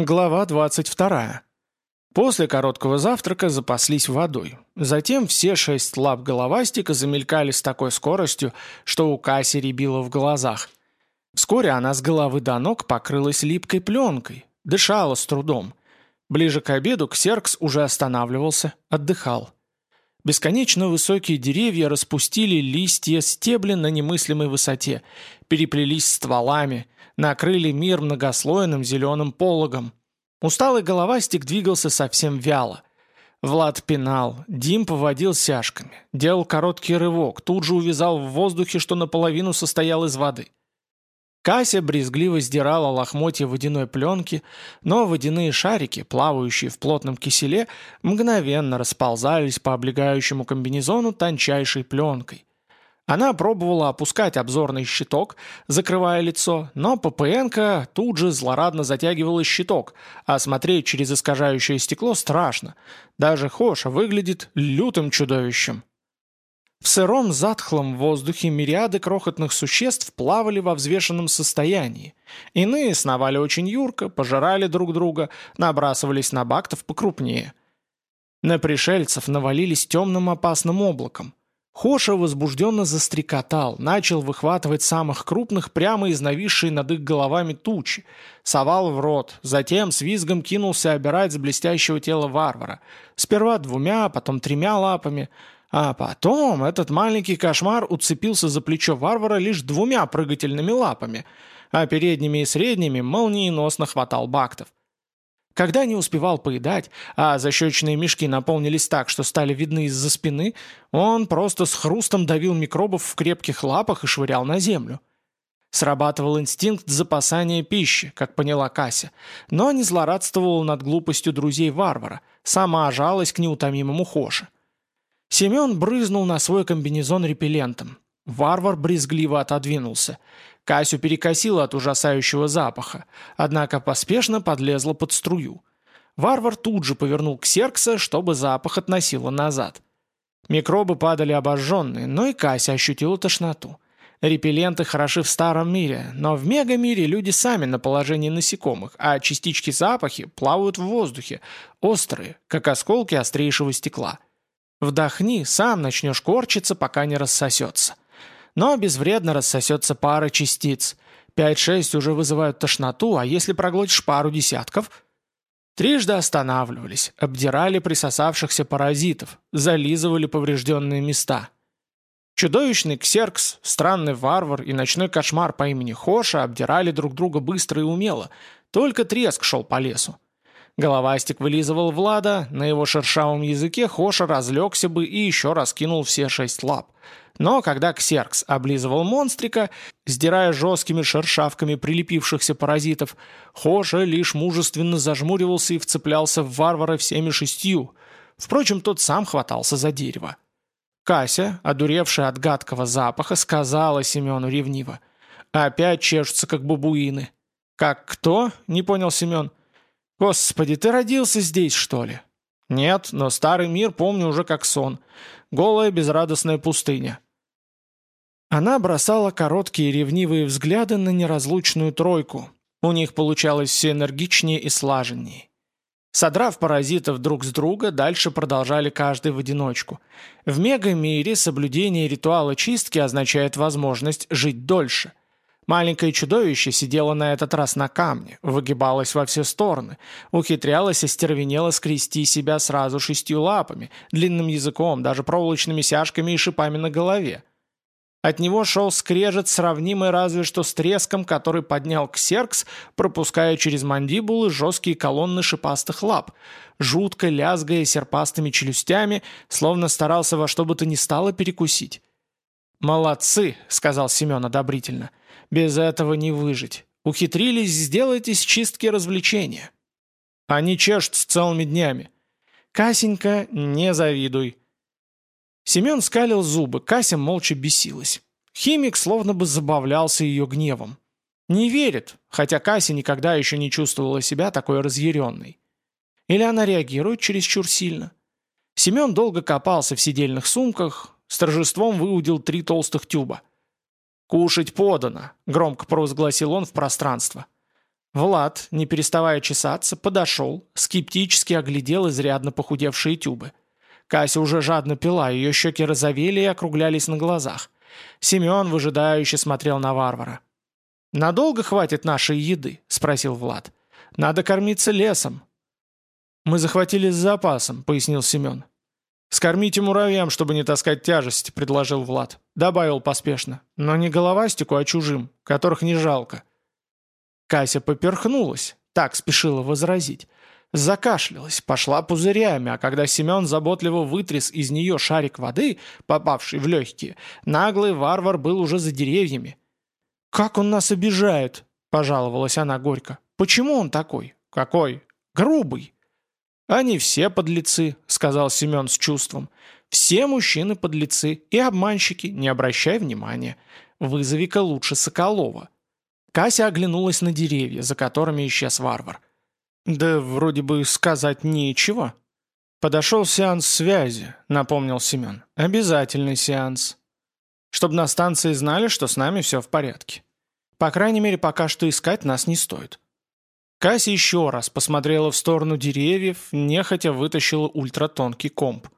Глава 22. После короткого завтрака запаслись водой. Затем все шесть лап головастика замелькали с такой скоростью, что у Касси рябило в глазах. Вскоре она с головы до ног покрылась липкой пленкой, дышала с трудом. Ближе к обеду Ксеркс уже останавливался, отдыхал. Бесконечно высокие деревья распустили листья стебли на немыслимой высоте, переплелись стволами – накрыли мир многослойным зеленым пологом. Усталый головастик двигался совсем вяло. Влад пинал, Дим поводил сяжками, делал короткий рывок, тут же увязал в воздухе, что наполовину состоял из воды. Кася брезгливо сдирала лохмотья водяной пленки, но водяные шарики, плавающие в плотном киселе, мгновенно расползались по облегающему комбинезону тончайшей пленкой. Она пробовала опускать обзорный щиток, закрывая лицо, но ППНК тут же злорадно затягивала щиток, а смотреть через искажающее стекло страшно. Даже Хоша выглядит лютым чудовищем. В сыром затхлом воздухе мириады крохотных существ плавали во взвешенном состоянии. Иные сновали очень юрко, пожирали друг друга, набрасывались на бактов покрупнее. На пришельцев навалились темным опасным облаком. Хоша возбужденно застрекотал, начал выхватывать самых крупных прямо из нависшей над их головами тучи, совал в рот, затем с визгом кинулся обирать с блестящего тела варвара. Сперва двумя, а потом тремя лапами, а потом этот маленький кошмар уцепился за плечо варвара лишь двумя прыгательными лапами, а передними и средними молниеносно хватал бактов. Когда не успевал поедать, а защечные мешки наполнились так, что стали видны из-за спины, он просто с хрустом давил микробов в крепких лапах и швырял на землю. Срабатывал инстинкт запасания пищи, как поняла Кася, но не злорадствовал над глупостью друзей-варвара, сама жалась к неутомимому Хоше. Семен брызнул на свой комбинезон репеллентом. Варвар брезгливо отодвинулся. Касю перекосило от ужасающего запаха, однако поспешно подлезла под струю. Варвар тут же повернул к Серкса, чтобы запах относило назад. Микробы падали обожженные, но и Кася ощутила тошноту. Репелленты хороши в старом мире, но в мегамире люди сами на положении насекомых, а частички запахи плавают в воздухе, острые, как осколки острейшего стекла. Вдохни, сам начнешь корчиться, пока не рассосется. Но безвредно рассосется пара частиц. 5-6 уже вызывают тошноту, а если проглотишь пару десятков? Трижды останавливались, обдирали присосавшихся паразитов, зализывали поврежденные места. Чудовищный ксеркс, странный варвар и ночной кошмар по имени Хоша обдирали друг друга быстро и умело, только треск шел по лесу. Головастик вылизывал Влада, на его шершавом языке Хоша разлегся бы и еще раскинул все шесть лап. Но когда Ксеркс облизывал монстрика, сдирая жесткими шершавками прилепившихся паразитов, Хоша лишь мужественно зажмуривался и вцеплялся в варвара всеми шестью. Впрочем, тот сам хватался за дерево. Кася, одуревшая от гадкого запаха, сказала Семену ревниво. «Опять чешутся, как бабуины». «Как кто?» — не понял Семен. «Господи, ты родился здесь, что ли?» «Нет, но старый мир помню уже как сон. Голая безрадостная пустыня». Она бросала короткие ревнивые взгляды на неразлучную тройку. У них получалось все энергичнее и слаженнее. Содрав паразитов друг с друга, дальше продолжали каждый в одиночку. В мегамире соблюдение ритуала чистки означает возможность жить дольше. Маленькое чудовище сидело на этот раз на камне, выгибалось во все стороны, ухитрялось остервенело скрести себя сразу шестью лапами, длинным языком, даже проволочными сяжками и шипами на голове. От него шел скрежет, сравнимый разве что с треском, который поднял ксеркс, пропуская через мандибулы жесткие колонны шипастых лап, жутко лязгая серпастыми челюстями, словно старался во что бы то ни стало перекусить. «Молодцы», — сказал Семен одобрительно, — «без этого не выжить. Ухитрились сделать из чистки развлечения». «Они чешутся целыми днями». «Касенька, не завидуй». Семен скалил зубы, Кася молча бесилась. Химик словно бы забавлялся ее гневом. Не верит, хотя Кася никогда еще не чувствовала себя такой разъяренной. Или она реагирует чересчур сильно? Семен долго копался в сидельных сумках, с торжеством выудил три толстых тюба. «Кушать подано», — громко провозгласил он в пространство. Влад, не переставая чесаться, подошел, скептически оглядел изрядно похудевшие тюбы. Кася уже жадно пила, ее щеки розовели и округлялись на глазах. Семен выжидающе смотрел на варвара. «Надолго хватит нашей еды?» – спросил Влад. «Надо кормиться лесом». «Мы захватили с запасом», – пояснил Семен. «Скормите муравьям, чтобы не таскать тяжести», – предложил Влад. Добавил поспешно. «Но не головастику, а чужим, которых не жалко». Кася поперхнулась, так спешила возразить. Закашлялась, пошла пузырями, а когда Семен заботливо вытряс из нее шарик воды, попавший в легкие, наглый варвар был уже за деревьями. «Как он нас обижает!» – пожаловалась она горько. «Почему он такой? Какой? Грубый!» «Они все подлецы», — сказал Семен с чувством. «Все мужчины подлецы и обманщики, не обращай внимания. Вызови-ка лучше Соколова». Кася оглянулась на деревья, за которыми исчез варвар. «Да вроде бы сказать нечего». «Подошел сеанс связи», — напомнил Семен. «Обязательный сеанс. Чтобы на станции знали, что с нами все в порядке. По крайней мере, пока что искать нас не стоит». Кася еще раз посмотрела в сторону деревьев, нехотя вытащила ультратонкий комп.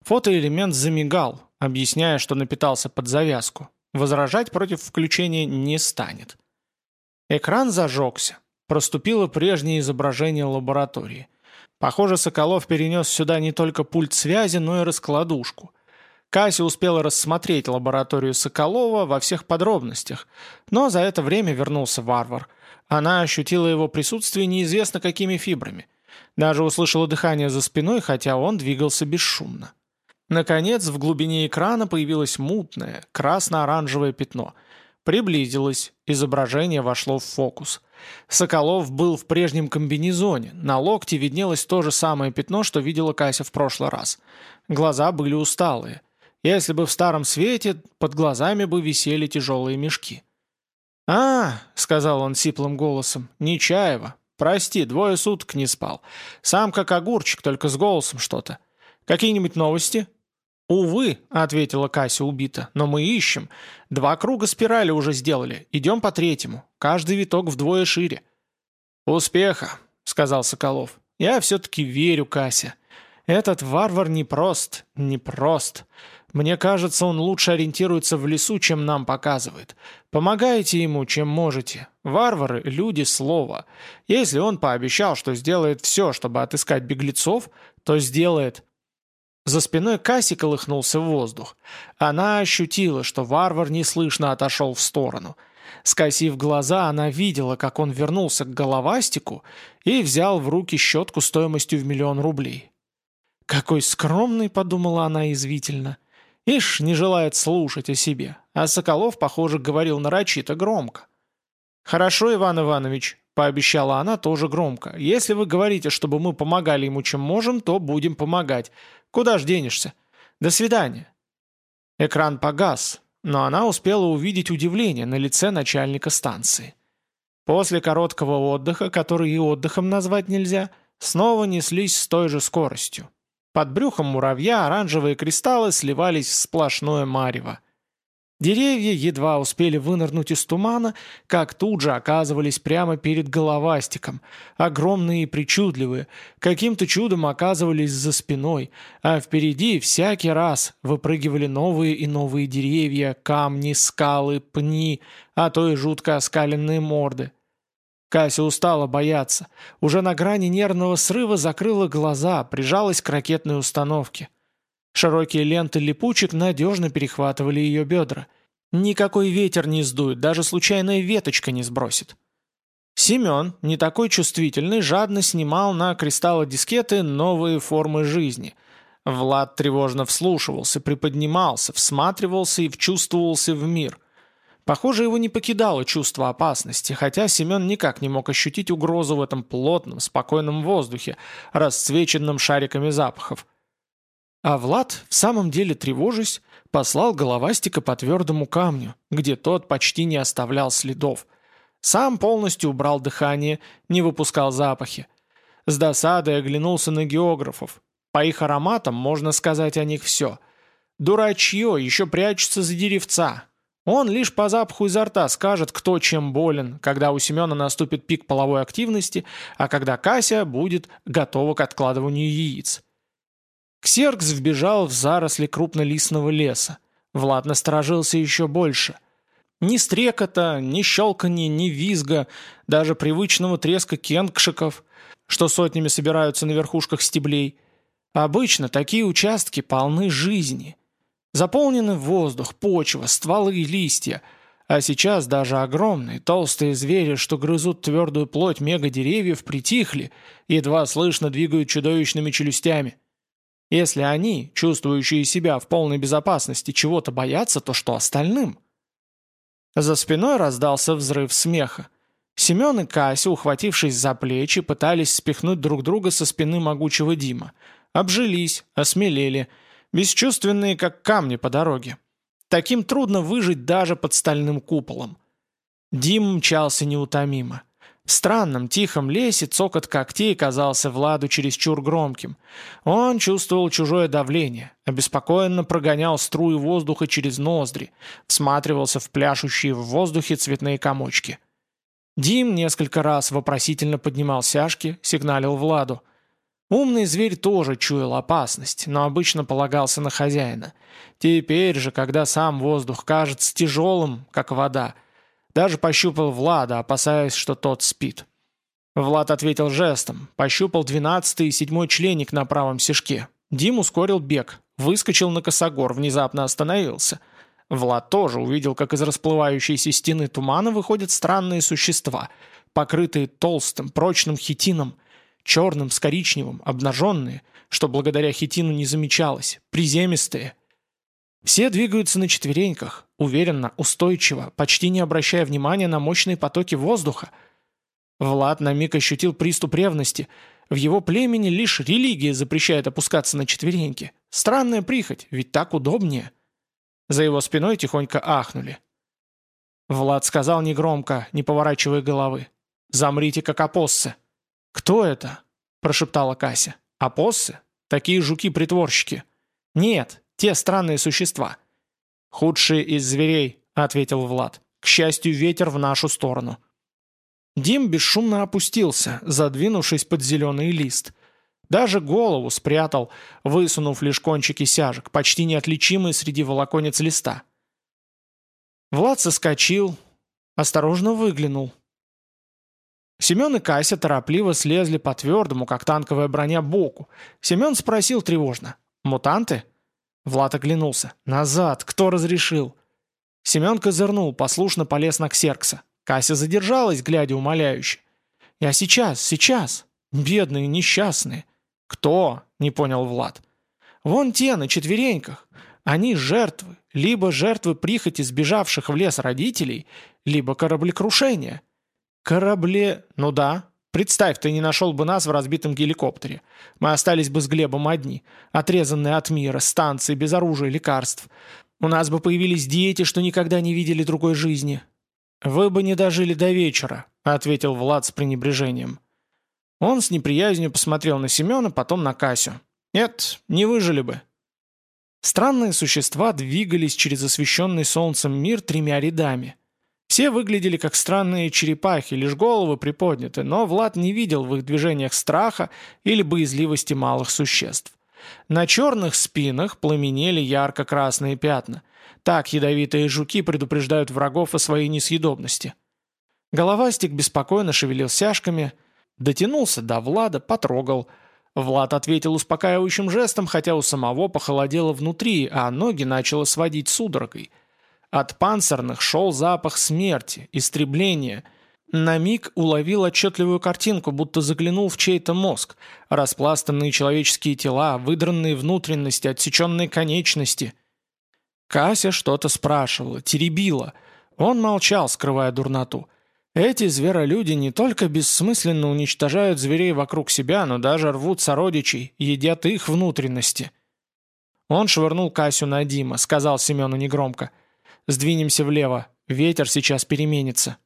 Фотоэлемент замигал, объясняя, что напитался под завязку. Возражать против включения не станет. Экран зажегся. Проступило прежнее изображение лаборатории. Похоже, Соколов перенес сюда не только пульт связи, но и раскладушку. Кася успела рассмотреть лабораторию Соколова во всех подробностях, но за это время вернулся варвар – она ощутила его присутствие неизвестно какими фибрами. Даже услышала дыхание за спиной, хотя он двигался бесшумно. Наконец, в глубине экрана появилось мутное, красно-оранжевое пятно. Приблизилось, изображение вошло в фокус. Соколов был в прежнем комбинезоне, на локте виднелось то же самое пятно, что видела Кася в прошлый раз. Глаза были усталые. Если бы в старом свете, под глазами бы висели тяжелые мешки. «А, — сказал он сиплым голосом, — Нечаева. Прости, двое суток не спал. Сам как огурчик, только с голосом что-то. Какие-нибудь новости?» «Увы», — ответила Кася убито, — «но мы ищем. Два круга спирали уже сделали. Идем по третьему. Каждый виток вдвое шире». «Успеха», — сказал Соколов. «Я все-таки верю, Кася. Этот варвар непрост, непрост. Мне кажется, он лучше ориентируется в лесу, чем нам показывает. Помогайте ему, чем можете. Варвары – люди слова. Если он пообещал, что сделает все, чтобы отыскать беглецов, то сделает. За спиной Касси колыхнулся воздух. Она ощутила, что варвар неслышно отошел в сторону. Скосив глаза, она видела, как он вернулся к головастику и взял в руки щетку стоимостью в миллион рублей. «Какой скромный», — подумала она извительно. Ишь, не желает слушать о себе. А Соколов, похоже, говорил нарочито громко. «Хорошо, Иван Иванович», — пообещала она тоже громко. «Если вы говорите, чтобы мы помогали ему чем можем, то будем помогать. Куда ж денешься? До свидания». Экран погас, но она успела увидеть удивление на лице начальника станции. После короткого отдыха, который и отдыхом назвать нельзя, снова неслись с той же скоростью. Под брюхом муравья оранжевые кристаллы сливались в сплошное марево. Деревья едва успели вынырнуть из тумана, как тут же оказывались прямо перед головастиком, огромные и причудливые, каким-то чудом оказывались за спиной, а впереди всякий раз выпрыгивали новые и новые деревья, камни, скалы, пни, а то и жутко оскаленные морды. Кася устала бояться. Уже на грани нервного срыва закрыла глаза, прижалась к ракетной установке. Широкие ленты липучек надежно перехватывали ее бедра. Никакой ветер не сдует, даже случайная веточка не сбросит. Семен, не такой чувствительный, жадно снимал на кристаллодискеты новые формы жизни. Влад тревожно вслушивался, приподнимался, всматривался и вчувствовался в мир. Похоже, его не покидало чувство опасности, хотя Семен никак не мог ощутить угрозу в этом плотном, спокойном воздухе, расцвеченном шариками запахов. А Влад, в самом деле тревожась, послал головастика по твердому камню, где тот почти не оставлял следов. Сам полностью убрал дыхание, не выпускал запахи. С досадой оглянулся на географов. По их ароматам можно сказать о них все. Дурачье еще прячется за деревца, Он лишь по запаху изо рта скажет, кто чем болен, когда у Семена наступит пик половой активности, а когда Кася будет готова к откладыванию яиц. Ксеркс вбежал в заросли крупнолистного леса. Влад насторожился еще больше. Ни стрекота, ни щелканья, ни визга, даже привычного треска кенгшиков, что сотнями собираются на верхушках стеблей. Обычно такие участки полны жизни. Заполнены воздух, почва, стволы и листья. А сейчас даже огромные, толстые звери, что грызут твердую плоть мегадеревьев, притихли, едва слышно двигают чудовищными челюстями. Если они, чувствующие себя в полной безопасности, чего-то боятся, то что остальным? За спиной раздался взрыв смеха. Семен и Кася, ухватившись за плечи, пытались спихнуть друг друга со спины могучего Дима. Обжились, осмелели, бесчувственные, как камни по дороге. Таким трудно выжить даже под стальным куполом. Дим мчался неутомимо. В странном, тихом лесе цокот когтей казался Владу чересчур громким. Он чувствовал чужое давление, обеспокоенно прогонял струи воздуха через ноздри, всматривался в пляшущие в воздухе цветные комочки. Дим несколько раз вопросительно поднимал сяжки, сигналил Владу. Умный зверь тоже чуял опасность, но обычно полагался на хозяина. Теперь же, когда сам воздух кажется тяжелым, как вода, даже пощупал Влада, опасаясь, что тот спит. Влад ответил жестом, пощупал двенадцатый и седьмой членик на правом сишке. Дим ускорил бег, выскочил на косогор, внезапно остановился. Влад тоже увидел, как из расплывающейся стены тумана выходят странные существа, покрытые толстым, прочным хитином, черным с коричневым, обнаженные, что благодаря хитину не замечалось, приземистые – все двигаются на четвереньках, уверенно, устойчиво, почти не обращая внимания на мощные потоки воздуха. Влад на миг ощутил приступ ревности. В его племени лишь религия запрещает опускаться на четвереньки. Странная прихоть, ведь так удобнее. За его спиной тихонько ахнули. Влад сказал негромко, не поворачивая головы. «Замрите, как опоссы». «Кто это?» – прошептала Кася. «Опоссы? Такие жуки-притворщики». «Нет, те странные существа». «Худшие из зверей», — ответил Влад. «К счастью, ветер в нашу сторону». Дим бесшумно опустился, задвинувшись под зеленый лист. Даже голову спрятал, высунув лишь кончики сяжек, почти неотличимые среди волоконец листа. Влад соскочил, осторожно выглянул. Семен и Кася торопливо слезли по твердому, как танковая броня, боку. Семен спросил тревожно. «Мутанты?» Влад оглянулся. «Назад! Кто разрешил?» Семен козырнул, послушно полез на Ксеркса. Кася задержалась, глядя умоляюще. «Я сейчас, сейчас! Бедные, несчастные!» «Кто?» — не понял Влад. «Вон те, на четвереньках. Они жертвы, либо жертвы прихоти сбежавших в лес родителей, либо кораблекрушения». «Корабле... ну да, Представь, ты не нашел бы нас в разбитом геликоптере. Мы остались бы с Глебом одни, отрезанные от мира, станции, без оружия, лекарств. У нас бы появились дети, что никогда не видели другой жизни. Вы бы не дожили до вечера», — ответил Влад с пренебрежением. Он с неприязнью посмотрел на Семена, потом на Касю. «Нет, не выжили бы». Странные существа двигались через освещенный солнцем мир тремя рядами — все выглядели как странные черепахи, лишь головы приподняты, но Влад не видел в их движениях страха или боязливости малых существ. На черных спинах пламенели ярко-красные пятна. Так ядовитые жуки предупреждают врагов о своей несъедобности. Головастик беспокойно шевелил сяжками, дотянулся до Влада, потрогал. Влад ответил успокаивающим жестом, хотя у самого похолодело внутри, а ноги начало сводить судорогой – от панцирных шел запах смерти, истребления. На миг уловил отчетливую картинку, будто заглянул в чей-то мозг. Распластанные человеческие тела, выдранные внутренности, отсеченные конечности. Кася что-то спрашивала, теребила. Он молчал, скрывая дурноту. Эти зверолюди не только бессмысленно уничтожают зверей вокруг себя, но даже рвут сородичей, едят их внутренности. Он швырнул Касю на Дима, сказал Семену негромко – Сдвинемся влево. Ветер сейчас переменится».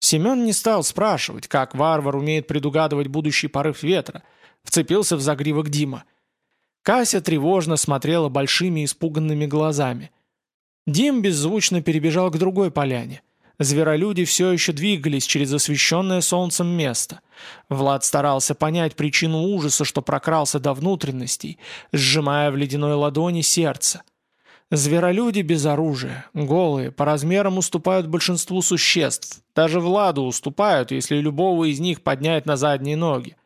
Семен не стал спрашивать, как варвар умеет предугадывать будущий порыв ветра. Вцепился в загривок Дима. Кася тревожно смотрела большими испуганными глазами. Дим беззвучно перебежал к другой поляне. Зверолюди все еще двигались через освещенное солнцем место. Влад старался понять причину ужаса, что прокрался до внутренностей, сжимая в ледяной ладони сердце. Зверолюди без оружия, голые, по размерам уступают большинству существ. Даже Владу уступают, если любого из них поднять на задние ноги.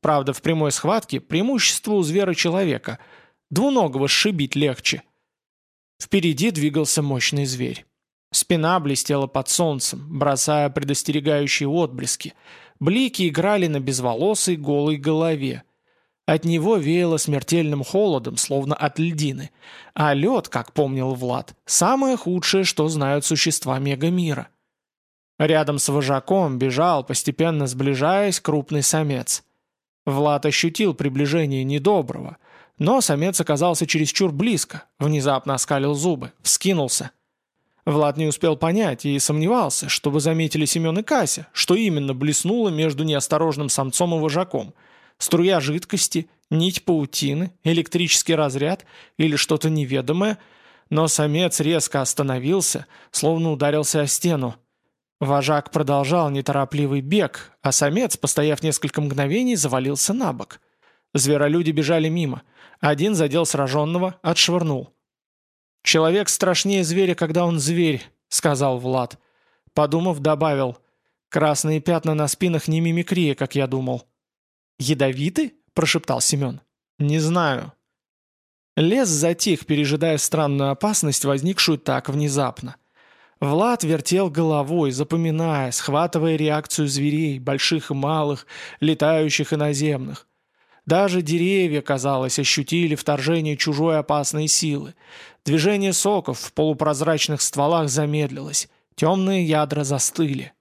Правда, в прямой схватке преимущество у звера-человека. Двуногого сшибить легче. Впереди двигался мощный зверь. Спина блестела под солнцем, бросая предостерегающие отблески. Блики играли на безволосой голой голове. От него веяло смертельным холодом, словно от льдины. А лед, как помнил Влад, самое худшее, что знают существа мегамира. Рядом с вожаком бежал, постепенно сближаясь, крупный самец. Влад ощутил приближение недоброго, но самец оказался чересчур близко, внезапно оскалил зубы, вскинулся. Влад не успел понять и сомневался, чтобы заметили Семен и Кася, что именно блеснуло между неосторожным самцом и вожаком – Струя жидкости, нить паутины, электрический разряд или что-то неведомое, но самец резко остановился, словно ударился о стену. Вожак продолжал неторопливый бег, а самец, постояв несколько мгновений, завалился на бок. Зверолюди бежали мимо. Один задел сраженного, отшвырнул. «Человек страшнее зверя, когда он зверь», — сказал Влад. Подумав, добавил. «Красные пятна на спинах не мимикрия, как я думал». «Ядовиты?» – прошептал Семен. «Не знаю». Лес затих, пережидая странную опасность, возникшую так внезапно. Влад вертел головой, запоминая, схватывая реакцию зверей, больших и малых, летающих и наземных. Даже деревья, казалось, ощутили вторжение чужой опасной силы. Движение соков в полупрозрачных стволах замедлилось, темные ядра застыли.